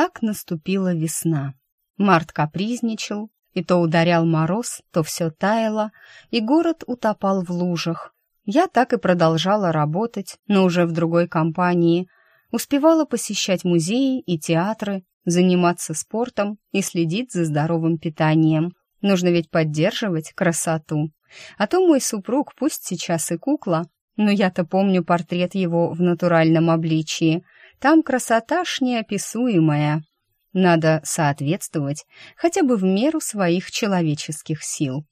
так наступила весна. Март капризничал, и то ударял мороз, то все таяло, и город утопал в лужах. Я так и продолжала работать, но уже в другой компании. Успевала посещать музеи и театры, заниматься спортом и следить за здоровым питанием. Нужно ведь поддерживать красоту. А то мой супруг, пусть сейчас и кукла, но я-то помню портрет его в натуральном обличии. Там красота ж неописуемая. Надо соответствовать хотя бы в меру своих человеческих сил.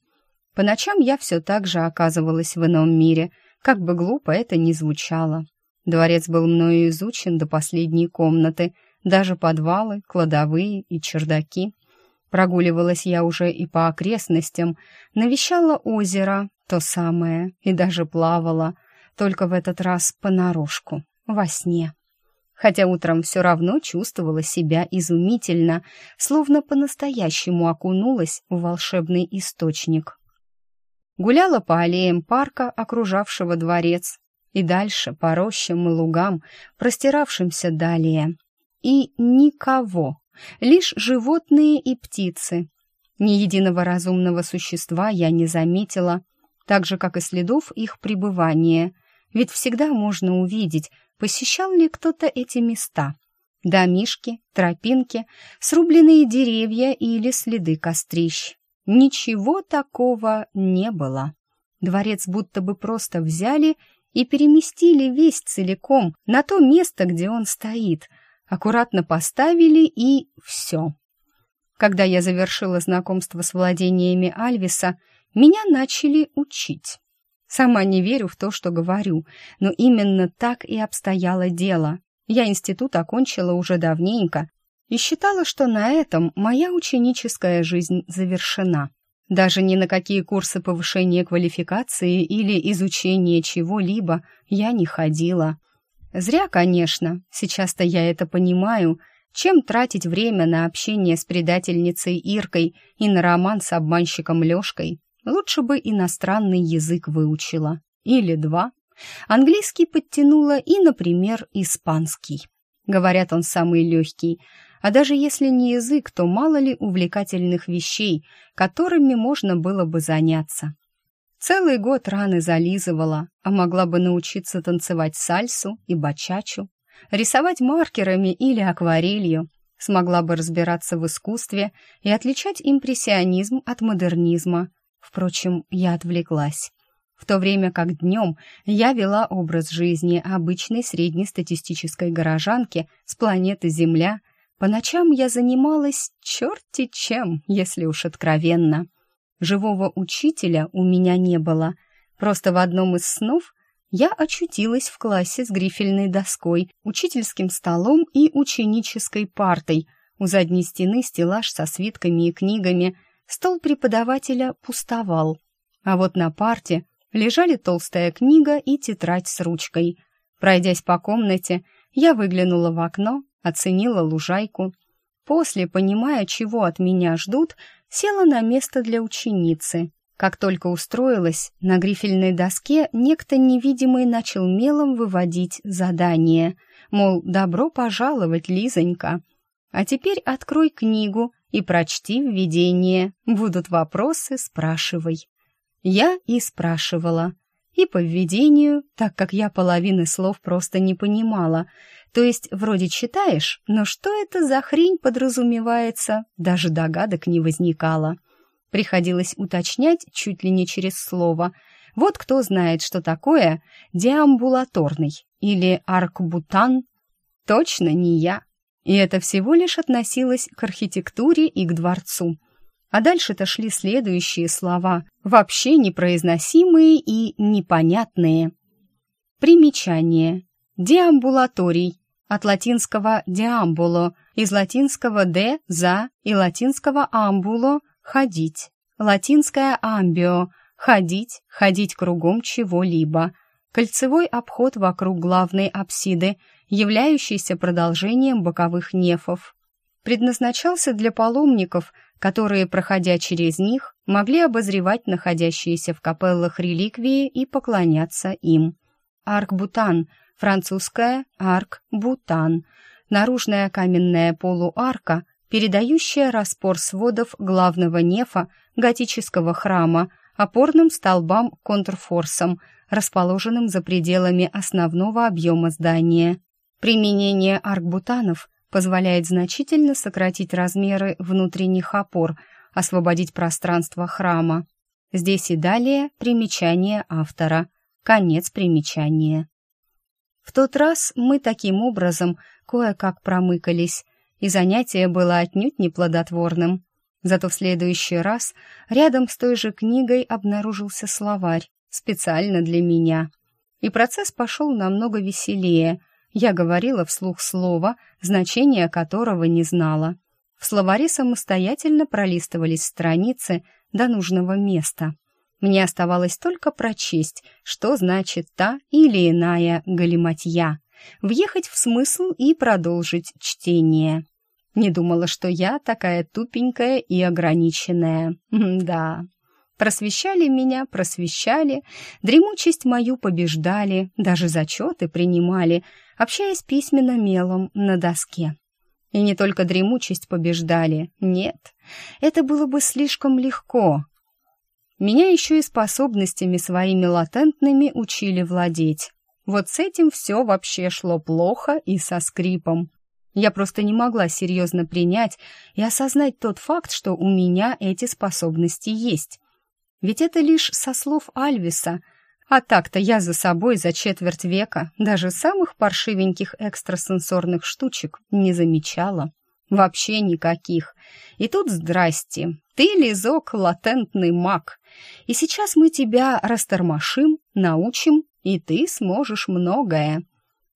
По ночам я все так же оказывалась в ином мире, как бы глупо это ни звучало. Дворец был мною изучен до последней комнаты, даже подвалы, кладовые и чердаки. Прогуливалась я уже и по окрестностям, навещала озеро, то самое, и даже плавала, только в этот раз понарошку, во сне хотя утром все равно чувствовала себя изумительно, словно по-настоящему окунулась в волшебный источник. Гуляла по аллеям парка, окружавшего дворец, и дальше по рощам и лугам, простиравшимся далее. И никого, лишь животные и птицы. Ни единого разумного существа я не заметила, так же, как и следов их пребывания, ведь всегда можно увидеть, посещал ли кто-то эти места. Домишки, тропинки, срубленные деревья или следы кострищ. Ничего такого не было. Дворец будто бы просто взяли и переместили весь целиком на то место, где он стоит. Аккуратно поставили и все. Когда я завершила знакомство с владениями Альвиса, меня начали учить. Сама не верю в то, что говорю, но именно так и обстояло дело. Я институт окончила уже давненько и считала, что на этом моя ученическая жизнь завершена. Даже ни на какие курсы повышения квалификации или изучения чего-либо я не ходила. Зря, конечно, сейчас-то я это понимаю, чем тратить время на общение с предательницей Иркой и на роман с обманщиком Лёшкой. Лучше бы иностранный язык выучила. Или два. Английский подтянула и, например, испанский. Говорят, он самый легкий. А даже если не язык, то мало ли увлекательных вещей, которыми можно было бы заняться. Целый год раны зализывала, а могла бы научиться танцевать сальсу и бачачу, рисовать маркерами или акварелью, смогла бы разбираться в искусстве и отличать импрессионизм от модернизма, Впрочем, я отвлеклась. В то время как днем я вела образ жизни обычной среднестатистической горожанки с планеты Земля, по ночам я занималась черти чем, если уж откровенно. Живого учителя у меня не было. Просто в одном из снов я очутилась в классе с грифельной доской, учительским столом и ученической партой. У задней стены стеллаж со свитками и книгами — Стол преподавателя пустовал, а вот на парте лежали толстая книга и тетрадь с ручкой. Пройдясь по комнате, я выглянула в окно, оценила лужайку. После, понимая, чего от меня ждут, села на место для ученицы. Как только устроилась, на грифельной доске некто невидимый начал мелом выводить задание. Мол, добро пожаловать, Лизонька. А теперь открой книгу и прочти введение. Будут вопросы, спрашивай. Я и спрашивала. И по введению, так как я половины слов просто не понимала. То есть вроде читаешь, но что это за хрень подразумевается, даже догадок не возникало. Приходилось уточнять чуть ли не через слово. Вот кто знает, что такое деамбулаторный или аркбутан. Точно не я. И это всего лишь относилось к архитектуре и к дворцу. А дальше-то шли следующие слова, вообще непроизносимые и непонятные. Примечание. Деамбулаторий. От латинского «деамбуло», из латинского «де» — «за» и латинского «амбуло» — «ходить». Латинское «амбио» — «ходить», «ходить кругом чего-либо». Кольцевой обход вокруг главной апсиды — являющийся продолжением боковых нефов. Предназначался для паломников, которые, проходя через них, могли обозревать находящиеся в капеллах реликвии и поклоняться им. Арк-Бутан, французское «Арк-Бутан», наружная каменная полуарка, передающая распор сводов главного нефа готического храма опорным столбам контрфорсом, расположенным за пределами основного объема здания. Применение аркбутанов позволяет значительно сократить размеры внутренних опор, освободить пространство храма. Здесь и далее примечание автора. Конец примечания. В тот раз мы таким образом кое-как промыкались, и занятие было отнюдь неплодотворным. Зато в следующий раз рядом с той же книгой обнаружился словарь, специально для меня. И процесс пошел намного веселее. Я говорила вслух слова, значения которого не знала. В словаре самостоятельно пролистывались страницы до нужного места. Мне оставалось только прочесть, что значит та или иная галиматья, въехать в смысл и продолжить чтение. Не думала, что я такая тупенькая и ограниченная. Да. Просвещали меня, просвещали, дремучесть мою побеждали, даже зачеты принимали, общаясь письменно мелом на доске. И не только дремучесть побеждали, нет, это было бы слишком легко. Меня еще и способностями своими латентными учили владеть. Вот с этим все вообще шло плохо и со скрипом. Я просто не могла серьезно принять и осознать тот факт, что у меня эти способности есть. Ведь это лишь со слов Альвиса, а так-то я за собой за четверть века даже самых паршивеньких экстрасенсорных штучек не замечала. Вообще никаких. И тут здрасте, ты, Лизок, латентный маг. И сейчас мы тебя растормошим, научим, и ты сможешь многое.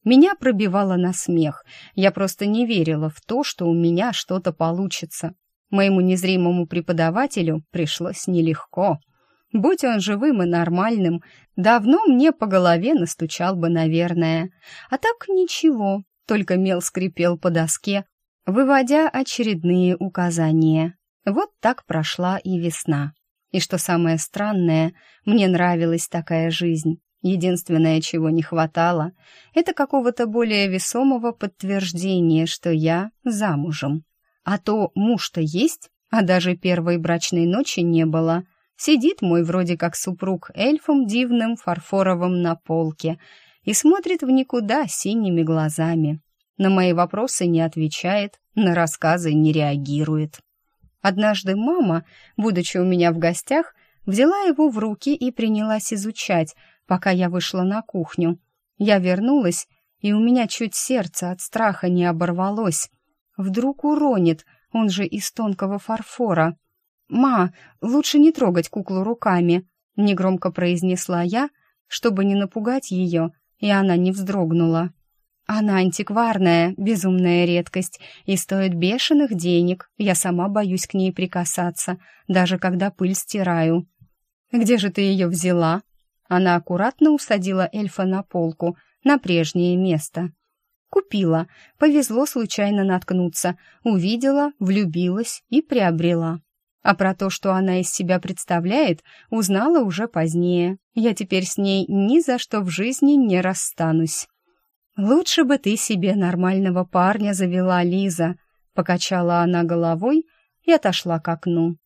Меня пробивало на смех. Я просто не верила в то, что у меня что-то получится. Моему незримому преподавателю пришлось нелегко. Будь он живым и нормальным, давно мне по голове настучал бы, наверное. А так ничего, только мел скрипел по доске, выводя очередные указания. Вот так прошла и весна. И что самое странное, мне нравилась такая жизнь. Единственное, чего не хватало, это какого-то более весомого подтверждения, что я замужем. А то муж-то есть, а даже первой брачной ночи не было. Сидит мой вроде как супруг эльфом дивным, фарфоровым на полке и смотрит в никуда синими глазами. На мои вопросы не отвечает, на рассказы не реагирует. Однажды мама, будучи у меня в гостях, взяла его в руки и принялась изучать, пока я вышла на кухню. Я вернулась, и у меня чуть сердце от страха не оборвалось. Вдруг уронит, он же из тонкого фарфора. «Ма, лучше не трогать куклу руками», — негромко произнесла я, чтобы не напугать ее, и она не вздрогнула. «Она антикварная, безумная редкость и стоит бешеных денег. Я сама боюсь к ней прикасаться, даже когда пыль стираю». «Где же ты ее взяла?» Она аккуратно усадила эльфа на полку, на прежнее место. Купила, повезло случайно наткнуться, увидела, влюбилась и приобрела. А про то, что она из себя представляет, узнала уже позднее. Я теперь с ней ни за что в жизни не расстанусь. «Лучше бы ты себе нормального парня завела, Лиза», — покачала она головой и отошла к окну.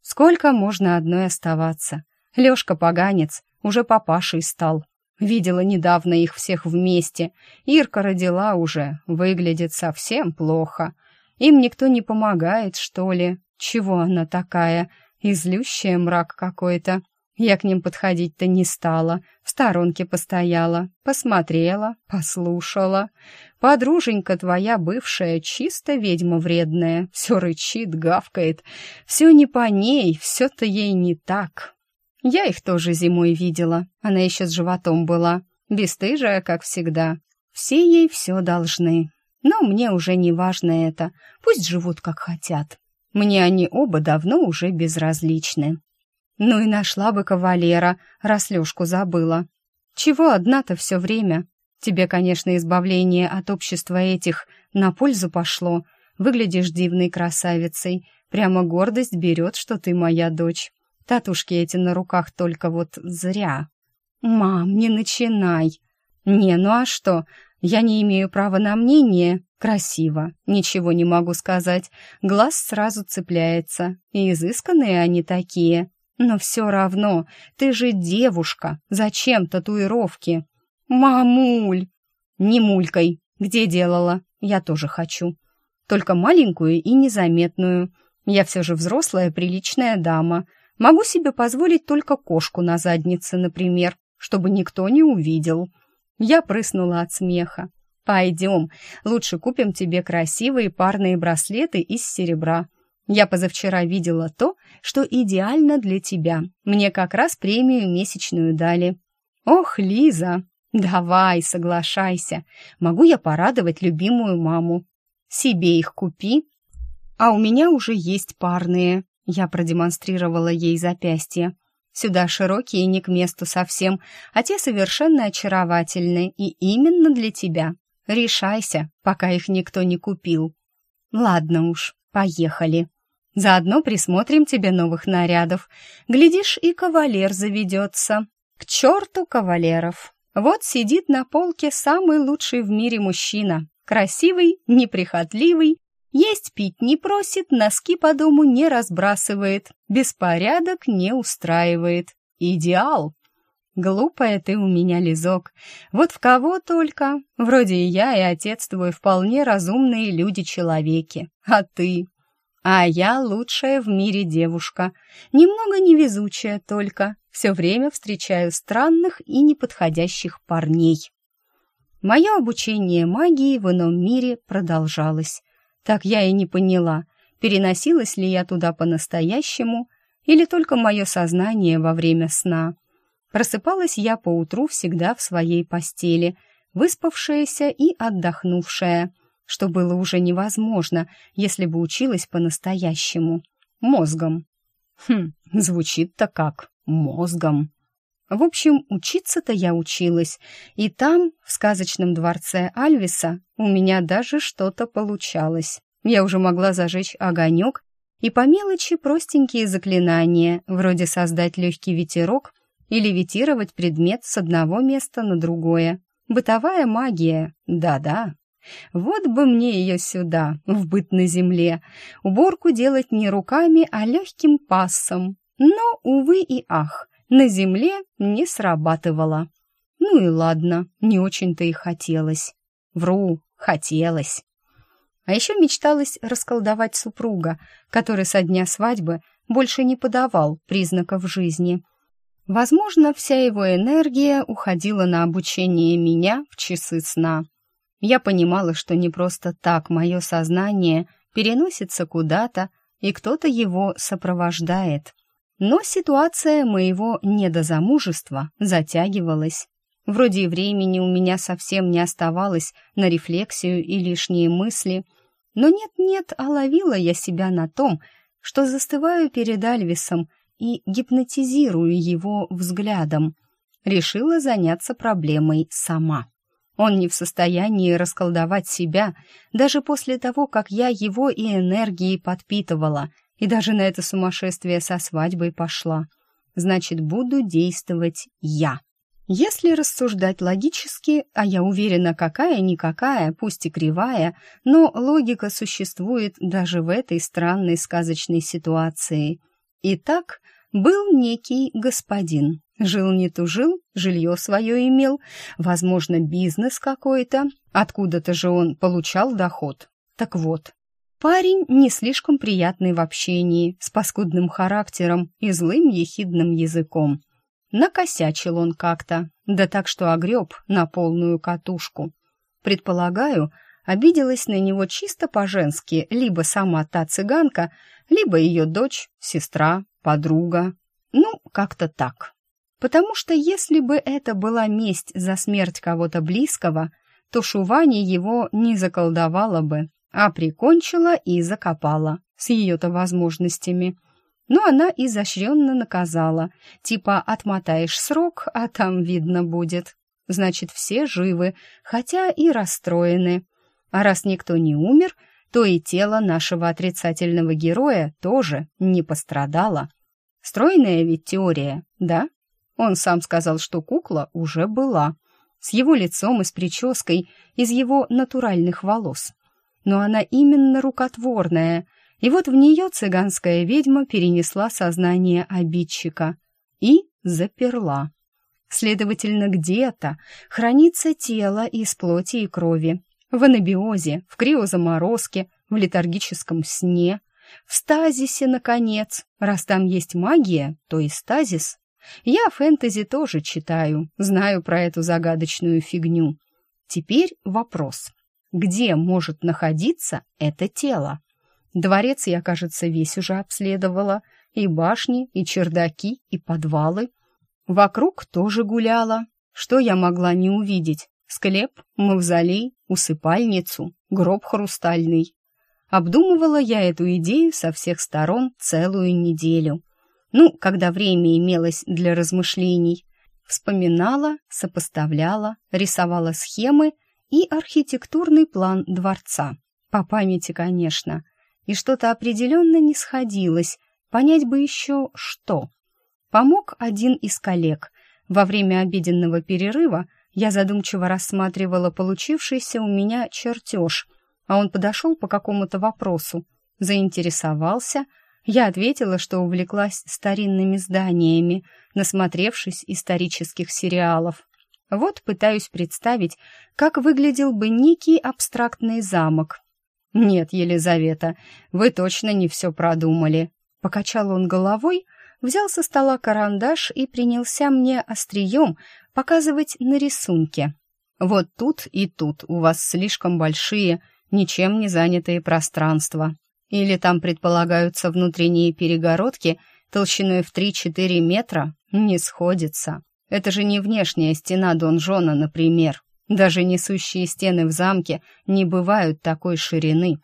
«Сколько можно одной оставаться? Лёшка поганец, уже папашей стал. Видела недавно их всех вместе. Ирка родила уже, выглядит совсем плохо. Им никто не помогает, что ли? Чего она такая? Излющая мрак какой-то. Я к ним подходить-то не стала, в сторонке постояла, посмотрела, послушала. Подруженька твоя бывшая, чисто ведьма вредная, все рычит, гавкает. Все не по ней, все-то ей не так. Я их тоже зимой видела. Она еще с животом была. Бестыжая, как всегда. Все ей все должны. Но мне уже не важно это. Пусть живут, как хотят. Мне они оба давно уже безразличны. Ну и нашла бы кавалера, раз Лёшку забыла. Чего одна-то все время? Тебе, конечно, избавление от общества этих на пользу пошло. Выглядишь дивной красавицей. Прямо гордость берет, что ты моя дочь. Татушки эти на руках только вот зря. Мам, не начинай. Не, ну а что? Я не имею права на мнение. Красиво, ничего не могу сказать. Глаз сразу цепляется, и изысканные они такие. Но все равно, ты же девушка, зачем татуировки? Мамуль! Не мулькой, где делала? Я тоже хочу. Только маленькую и незаметную. Я все же взрослая приличная дама. Могу себе позволить только кошку на заднице, например, чтобы никто не увидел. Я прыснула от смеха. «Пойдем, лучше купим тебе красивые парные браслеты из серебра. Я позавчера видела то, что идеально для тебя. Мне как раз премию месячную дали». «Ох, Лиза, давай, соглашайся. Могу я порадовать любимую маму? Себе их купи. А у меня уже есть парные». Я продемонстрировала ей запястье. Сюда широкие не к месту совсем, а те совершенно очаровательные и именно для тебя. Решайся, пока их никто не купил. Ладно уж, поехали. Заодно присмотрим тебе новых нарядов. Глядишь, и кавалер заведется. К черту кавалеров. Вот сидит на полке самый лучший в мире мужчина. Красивый, неприхотливый, есть пить не просит, носки по дому не разбрасывает, беспорядок не устраивает. Идеал. Глупая ты у меня, Лизок. Вот в кого только. Вроде и я, и отец твой вполне разумные люди-человеки. А ты? А я лучшая в мире девушка. Немного невезучая только. Все время встречаю странных и неподходящих парней. Мое обучение магии в ином мире продолжалось. Так я и не поняла, переносилась ли я туда по-настоящему или только мое сознание во время сна. Просыпалась я поутру всегда в своей постели, выспавшаяся и отдохнувшая, что было уже невозможно, если бы училась по-настоящему. Мозгом. Хм, звучит-то как мозгом. В общем, учиться-то я училась, и там, в сказочном дворце Альвиса, у меня даже что-то получалось. Я уже могла зажечь огонек и по мелочи простенькие заклинания, вроде создать легкий ветерок и левитировать предмет с одного места на другое. Бытовая магия, да-да. Вот бы мне ее сюда, в быт на земле. Уборку делать не руками, а легким пассом. Но, увы и ах, на земле не срабатывало. Ну и ладно, не очень-то и хотелось. Вру, хотелось. А еще мечталось расколдовать супруга, который со дня свадьбы больше не подавал признаков жизни — Возможно, вся его энергия уходила на обучение меня в часы сна. Я понимала, что не просто так мое сознание переносится куда-то, и кто-то его сопровождает. Но ситуация моего недозамужества затягивалась. Вроде и времени у меня совсем не оставалось на рефлексию и лишние мысли, но нет-нет, а ловила я себя на том, что застываю перед Альвисом и гипнотизирую его взглядом. Решила заняться проблемой сама. Он не в состоянии расколдовать себя, даже после того, как я его и энергией подпитывала, и даже на это сумасшествие со свадьбой пошла. Значит, буду действовать я. Если рассуждать логически, а я уверена, какая-никакая, пусть и кривая, но логика существует даже в этой странной сказочной ситуации. Итак, был некий господин. Жил не тужил, жилье свое имел, возможно, бизнес какой-то. Откуда-то же он получал доход. Так вот, парень не слишком приятный в общении, с паскудным характером и злым ехидным языком. Накосячил он как-то, да так что огреб на полную катушку. Предполагаю, обиделась на него чисто по-женски либо сама та цыганка, либо ее дочь, сестра, подруга. Ну, как-то так. Потому что если бы это была месть за смерть кого-то близкого, то Шувани его не заколдовала бы, а прикончила и закопала с ее-то возможностями. Но она изощренно наказала, типа отмотаешь срок, а там видно будет. Значит, все живы, хотя и расстроены. А раз никто не умер, то и тело нашего отрицательного героя тоже не пострадало. Стройная ведь теория, да? Он сам сказал, что кукла уже была, с его лицом и с прической из его натуральных волос. Но она именно рукотворная, и вот в нее цыганская ведьма перенесла сознание обидчика и заперла. Следовательно, где-то хранится тело из плоти и крови, в анабиозе, в криозаморозке, в летаргическом сне, в стазисе, наконец. Раз там есть магия, то и стазис. Я фэнтези тоже читаю, знаю про эту загадочную фигню. Теперь вопрос. Где может находиться это тело? Дворец я, кажется, весь уже обследовала. И башни, и чердаки, и подвалы. Вокруг тоже гуляла. Что я могла не увидеть? Склеп, мавзолей, усыпальницу, гроб хрустальный. Обдумывала я эту идею со всех сторон целую неделю. Ну, когда время имелось для размышлений. Вспоминала, сопоставляла, рисовала схемы и архитектурный план дворца. По памяти, конечно. И что-то определенно не сходилось. Понять бы еще что. Помог один из коллег. Во время обеденного перерыва я задумчиво рассматривала получившийся у меня чертеж, а он подошел по какому-то вопросу, заинтересовался. Я ответила, что увлеклась старинными зданиями, насмотревшись исторических сериалов. Вот пытаюсь представить, как выглядел бы некий абстрактный замок. «Нет, Елизавета, вы точно не все продумали», — покачал он головой, взял со стола карандаш и принялся мне острием показывать на рисунке. Вот тут и тут у вас слишком большие, ничем не занятые пространства. Или там предполагаются внутренние перегородки толщиной в 3-4 метра, не сходится. Это же не внешняя стена донжона, например. Даже несущие стены в замке не бывают такой ширины.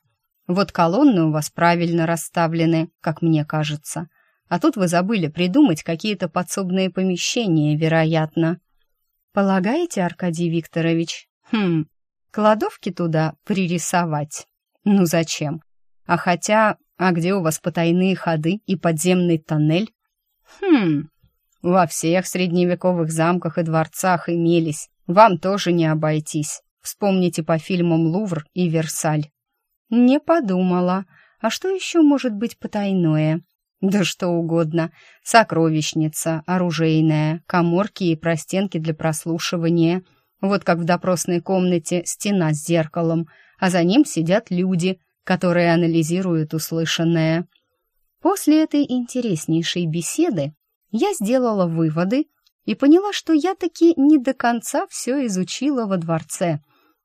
Вот колонны у вас правильно расставлены, как мне кажется. А тут вы забыли придумать какие-то подсобные помещения, вероятно. Полагаете, Аркадий Викторович? Хм, кладовки туда пририсовать? Ну зачем? А хотя, а где у вас потайные ходы и подземный тоннель? Хм, во всех средневековых замках и дворцах имелись. Вам тоже не обойтись. Вспомните по фильмам «Лувр» и «Версаль». Не подумала. А что еще может быть потайное? Да что угодно. Сокровищница, оружейная, коморки и простенки для прослушивания. Вот как в допросной комнате стена с зеркалом, а за ним сидят люди, которые анализируют услышанное. После этой интереснейшей беседы я сделала выводы и поняла, что я таки не до конца все изучила во дворце.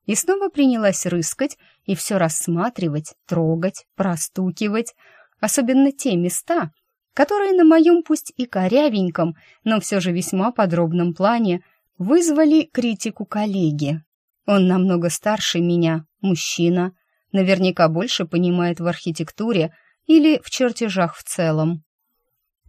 И снова принялась рыскать и все рассматривать, трогать, простукивать, особенно те места, которые на моем пусть и корявеньком, но все же весьма подробном плане вызвали критику коллеги. Он намного старше меня, мужчина, наверняка больше понимает в архитектуре или в чертежах в целом.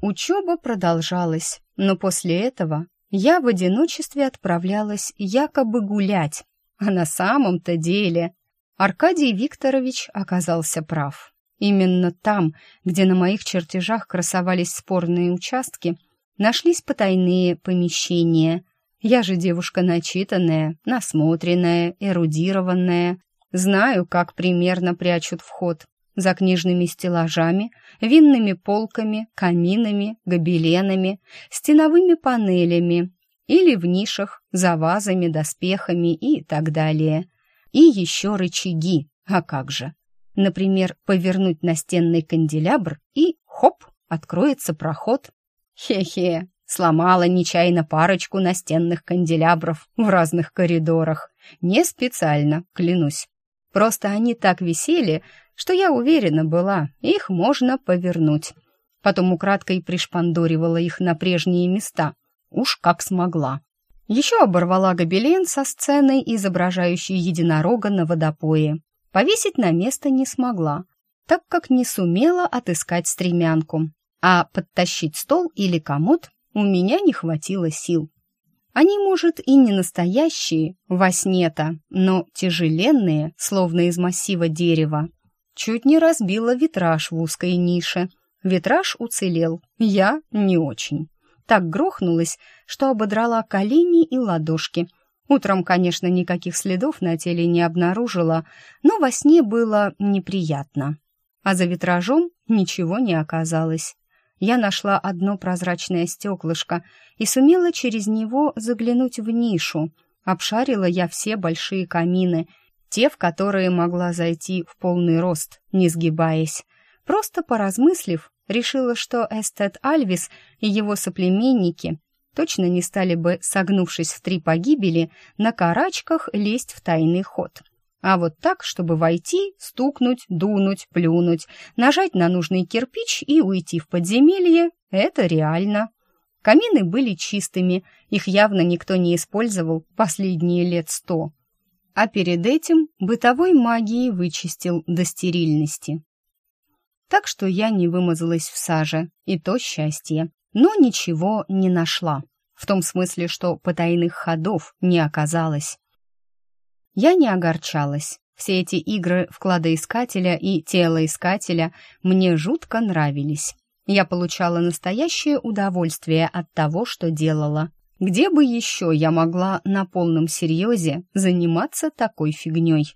Учеба продолжалась, но после этого я в одиночестве отправлялась якобы гулять, а на самом-то деле Аркадий Викторович оказался прав. Именно там, где на моих чертежах красовались спорные участки, нашлись потайные помещения. Я же девушка начитанная, насмотренная, эрудированная. Знаю, как примерно прячут вход. За книжными стеллажами, винными полками, каминами, гобеленами, стеновыми панелями или в нишах, за вазами, доспехами и так далее. И еще рычаги, а как же, Например, повернуть настенный канделябр и, хоп, откроется проход. Хе-хе, сломала нечаянно парочку настенных канделябров в разных коридорах. Не специально, клянусь. Просто они так висели, что я уверена была, их можно повернуть. Потом украдкой пришпандоривала их на прежние места. Уж как смогла. Еще оборвала гобелен со сценой, изображающей единорога на водопое. Повесить на место не смогла, так как не сумела отыскать стремянку, а подтащить стол или комод у меня не хватило сил. Они, может, и не настоящие, во сне-то, но тяжеленные, словно из массива дерева. Чуть не разбила витраж в узкой нише. Витраж уцелел, я не очень. Так грохнулась, что ободрала колени и ладошки. Утром, конечно, никаких следов на теле не обнаружила, но во сне было неприятно. А за витражом ничего не оказалось. Я нашла одно прозрачное стеклышко и сумела через него заглянуть в нишу. Обшарила я все большие камины, те, в которые могла зайти в полный рост, не сгибаясь. Просто поразмыслив, решила, что эстет Альвис и его соплеменники точно не стали бы, согнувшись в три погибели, на карачках лезть в тайный ход. А вот так, чтобы войти, стукнуть, дунуть, плюнуть, нажать на нужный кирпич и уйти в подземелье, это реально. Камины были чистыми, их явно никто не использовал последние лет сто. А перед этим бытовой магией вычистил до стерильности. Так что я не вымазалась в саже, и то счастье но ничего не нашла. В том смысле, что потайных ходов не оказалось. Я не огорчалась. Все эти игры вкладоискателя и телоискателя мне жутко нравились. Я получала настоящее удовольствие от того, что делала. Где бы еще я могла на полном серьезе заниматься такой фигней?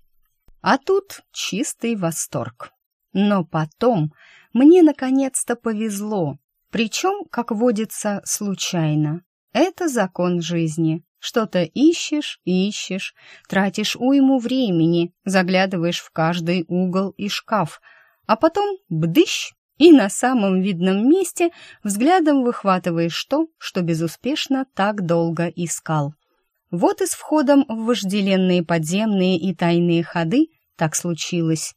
А тут чистый восторг. Но потом мне наконец-то повезло. Причем, как водится, случайно. Это закон жизни. Что-то ищешь, ищешь, тратишь уйму времени, заглядываешь в каждый угол и шкаф, а потом бдыщ, и на самом видном месте взглядом выхватываешь то, что безуспешно так долго искал. Вот и с входом в вожделенные подземные и тайные ходы так случилось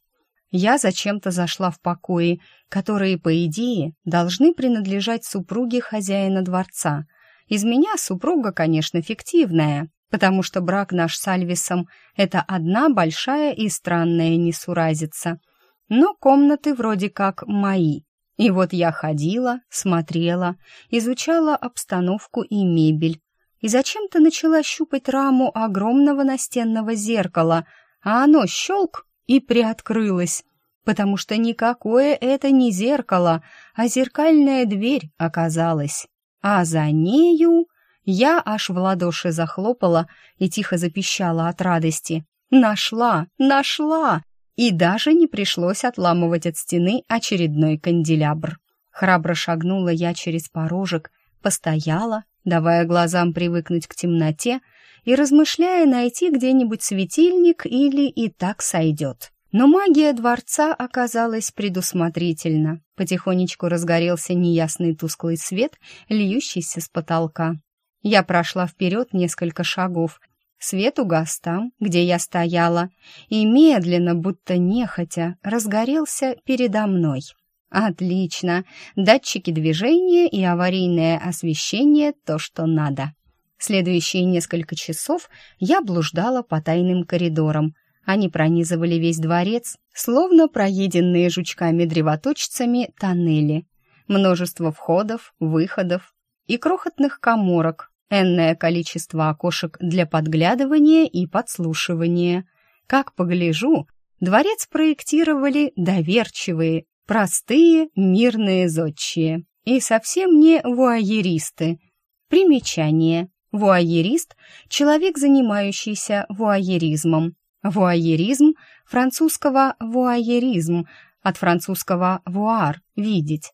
я зачем-то зашла в покои, которые, по идее, должны принадлежать супруге хозяина дворца. Из меня супруга, конечно, фиктивная, потому что брак наш с Альвисом — это одна большая и странная несуразица. Но комнаты вроде как мои. И вот я ходила, смотрела, изучала обстановку и мебель. И зачем-то начала щупать раму огромного настенного зеркала, а оно щелк и приоткрылась, потому что никакое это не зеркало, а зеркальная дверь оказалась. А за нею я аж в ладоши захлопала и тихо запищала от радости. «Нашла! Нашла!» И даже не пришлось отламывать от стены очередной канделябр. Храбро шагнула я через порожек, постояла, давая глазам привыкнуть к темноте, и размышляя найти где-нибудь светильник или и так сойдет. Но магия дворца оказалась предусмотрительна. Потихонечку разгорелся неясный тусклый свет, льющийся с потолка. Я прошла вперед несколько шагов. Свет угас там, где я стояла, и медленно, будто нехотя, разгорелся передо мной. Отлично! Датчики движения и аварийное освещение — то, что надо. Следующие несколько часов я блуждала по тайным коридорам. Они пронизывали весь дворец, словно проеденные жучками-древоточцами тоннели. Множество входов, выходов и крохотных коморок, энное количество окошек для подглядывания и подслушивания. Как погляжу, дворец проектировали доверчивые, простые, мирные зодчие и совсем не вуайеристы. Примечание. Вуайерист – человек, занимающийся вуайеризмом. Вуайеризм – французского вуайеризм, от французского вуар – видеть.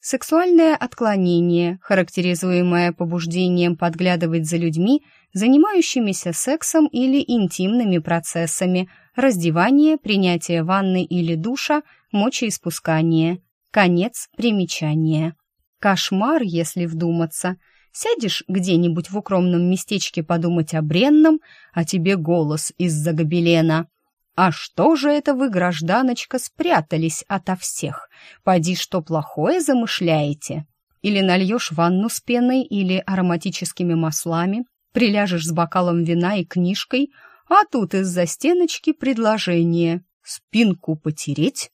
Сексуальное отклонение, характеризуемое побуждением подглядывать за людьми, занимающимися сексом или интимными процессами, раздевание, принятие ванны или душа, мочеиспускание. Конец примечания. Кошмар, если вдуматься – Сядешь где-нибудь в укромном местечке подумать о бренном, а тебе голос из-за гобелена. А что же это вы, гражданочка, спрятались ото всех? Поди, что плохое замышляете? Или нальешь ванну с пеной или ароматическими маслами, приляжешь с бокалом вина и книжкой, а тут из-за стеночки предложение «спинку потереть?»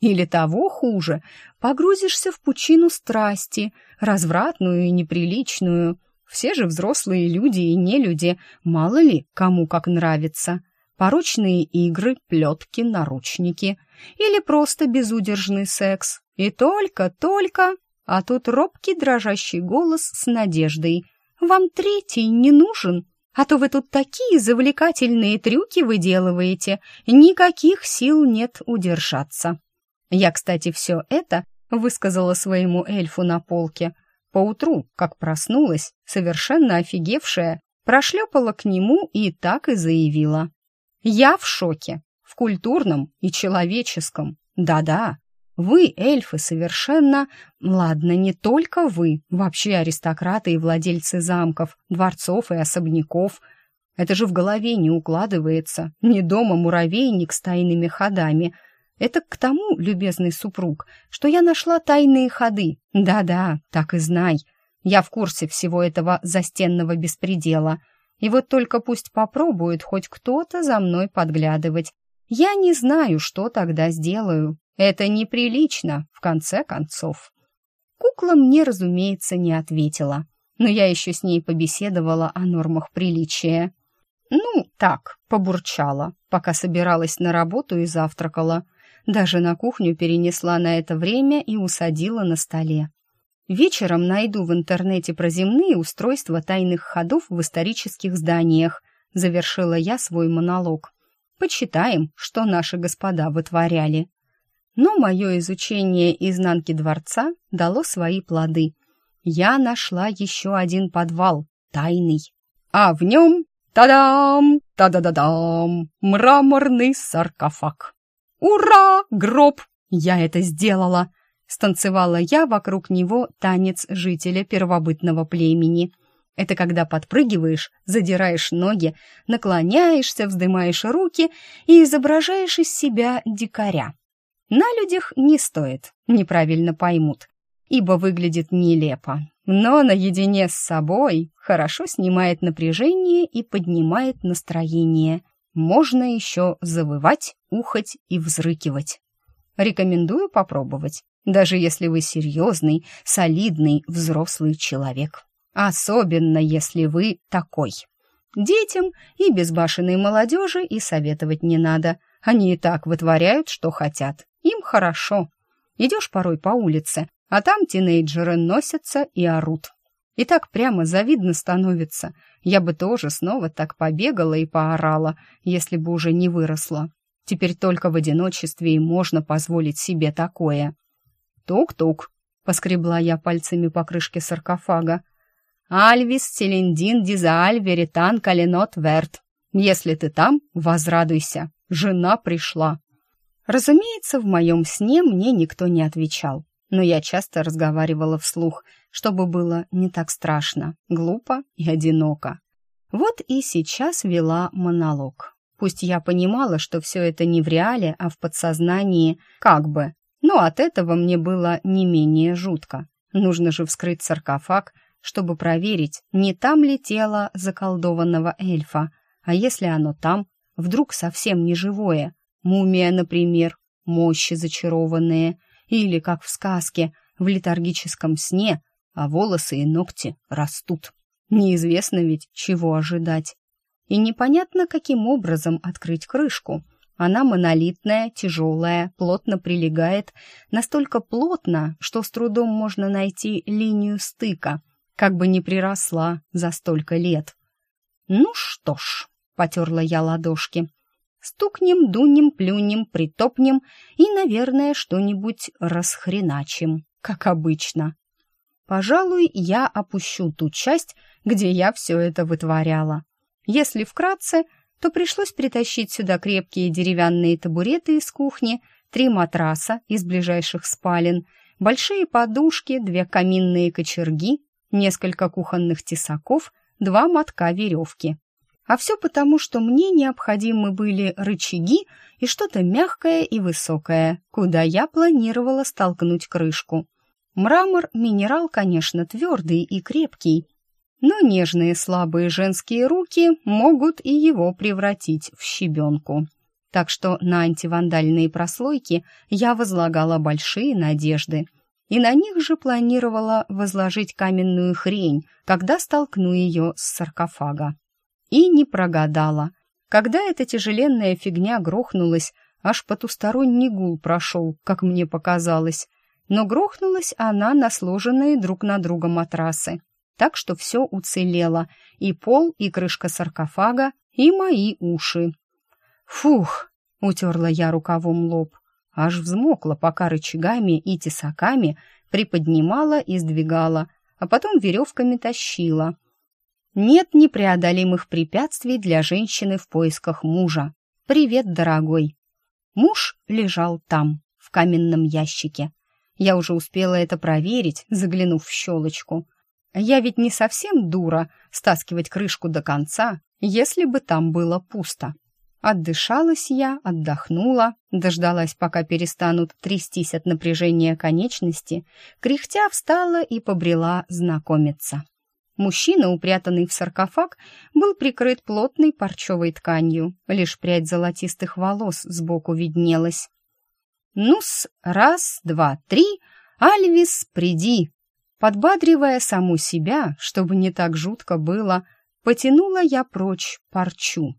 Или того хуже, погрузишься в пучину страсти, развратную и неприличную. Все же взрослые люди и нелюди, мало ли, кому как нравится. Порочные игры, плетки, наручники. Или просто безудержный секс. И только-только... А тут робкий дрожащий голос с надеждой. «Вам третий не нужен? А то вы тут такие завлекательные трюки выделываете, никаких сил нет удержаться. Я, кстати, все это высказала своему эльфу на полке. Поутру, как проснулась, совершенно офигевшая, прошлепала к нему и так и заявила. «Я в шоке, в культурном и человеческом. Да-да, вы, эльфы, совершенно... Ладно, не только вы, вообще аристократы и владельцы замков, дворцов и особняков. Это же в голове не укладывается. Не дома муравейник с тайными ходами. Это к тому, любезный супруг, что я нашла тайные ходы. Да-да, так и знай. Я в курсе всего этого застенного беспредела. И вот только пусть попробует хоть кто-то за мной подглядывать. Я не знаю, что тогда сделаю. Это неприлично, в конце концов. Кукла мне, разумеется, не ответила, но я еще с ней побеседовала о нормах приличия. Ну, так, побурчала, пока собиралась на работу и завтракала. Даже на кухню перенесла на это время и усадила на столе. Вечером найду в интернете про земные устройства тайных ходов в исторических зданиях, завершила я свой монолог. Почитаем, что наши господа вытворяли. Но мое изучение изнанки дворца дало свои плоды. Я нашла еще один подвал, тайный. А в нем, та-дам, та-да-да-дам, мраморный саркофаг. «Ура! Гроб! Я это сделала!» Станцевала я вокруг него танец жителя первобытного племени. Это когда подпрыгиваешь, задираешь ноги, наклоняешься, вздымаешь руки и изображаешь из себя дикаря. На людях не стоит, неправильно поймут, ибо выглядит нелепо. Но наедине с собой хорошо снимает напряжение и поднимает настроение. Можно еще завывать, ухать и взрыкивать. Рекомендую попробовать, даже если вы серьезный, солидный, взрослый человек. Особенно, если вы такой. Детям и безбашенной молодежи и советовать не надо. Они и так вытворяют, что хотят. Им хорошо. Идешь порой по улице, а там тинейджеры носятся и орут. И так прямо завидно становится. Я бы тоже снова так побегала и поорала, если бы уже не выросла. Теперь только в одиночестве и можно позволить себе такое. «Тук-тук», — поскребла я пальцами по крышке саркофага. «Альвис, Селендин, Дизааль, Веритан, Калинот, Верт. Если ты там, возрадуйся. Жена пришла». Разумеется, в моем сне мне никто не отвечал, но я часто разговаривала вслух, чтобы было не так страшно, глупо и одиноко. Вот и сейчас вела монолог. Пусть я понимала, что все это не в реале, а в подсознании, как бы, но от этого мне было не менее жутко. Нужно же вскрыть саркофаг, чтобы проверить, не там ли тело заколдованного эльфа, а если оно там, вдруг совсем не живое, Мумия, например, мощи зачарованные, или, как в сказке, в летаргическом сне, а волосы и ногти растут. Неизвестно ведь, чего ожидать. И непонятно, каким образом открыть крышку. Она монолитная, тяжелая, плотно прилегает, настолько плотно, что с трудом можно найти линию стыка, как бы не приросла за столько лет. «Ну что ж», — потерла я ладошки, Стукнем, дунем, плюнем, притопнем и, наверное, что-нибудь расхреначим, как обычно. Пожалуй, я опущу ту часть, где я все это вытворяла. Если вкратце, то пришлось притащить сюда крепкие деревянные табуреты из кухни, три матраса из ближайших спален, большие подушки, две каминные кочерги, несколько кухонных тесаков, два мотка веревки. А все потому, что мне необходимы были рычаги и что-то мягкое и высокое, куда я планировала столкнуть крышку. Мрамор — минерал, конечно, твердый и крепкий, но нежные слабые женские руки могут и его превратить в щебенку. Так что на антивандальные прослойки я возлагала большие надежды, и на них же планировала возложить каменную хрень, когда столкну ее с саркофага. И не прогадала. Когда эта тяжеленная фигня грохнулась, аж потусторонний гул прошел, как мне показалось. Но грохнулась она на сложенные друг на друга матрасы. Так что все уцелело, и пол, и крышка саркофага, и мои уши. «Фух!» — утерла я рукавом лоб. Аж взмокла, пока рычагами и тесаками приподнимала и сдвигала, а потом веревками тащила. Нет непреодолимых препятствий для женщины в поисках мужа. «Привет, дорогой!» Муж лежал там, в каменном ящике. Я уже успела это проверить, заглянув в щелочку. Я ведь не совсем дура стаскивать крышку до конца, если бы там было пусто. Отдышалась я, отдохнула, дождалась, пока перестанут трястись от напряжения конечности, кряхтя встала и побрела знакомиться. Мужчина, упрятанный в саркофаг, был прикрыт плотной парчевой тканью, лишь прядь золотистых волос сбоку виднелась. «Ну-с, раз, два, три, Альвис, приди!» Подбадривая саму себя, чтобы не так жутко было, потянула я прочь парчу.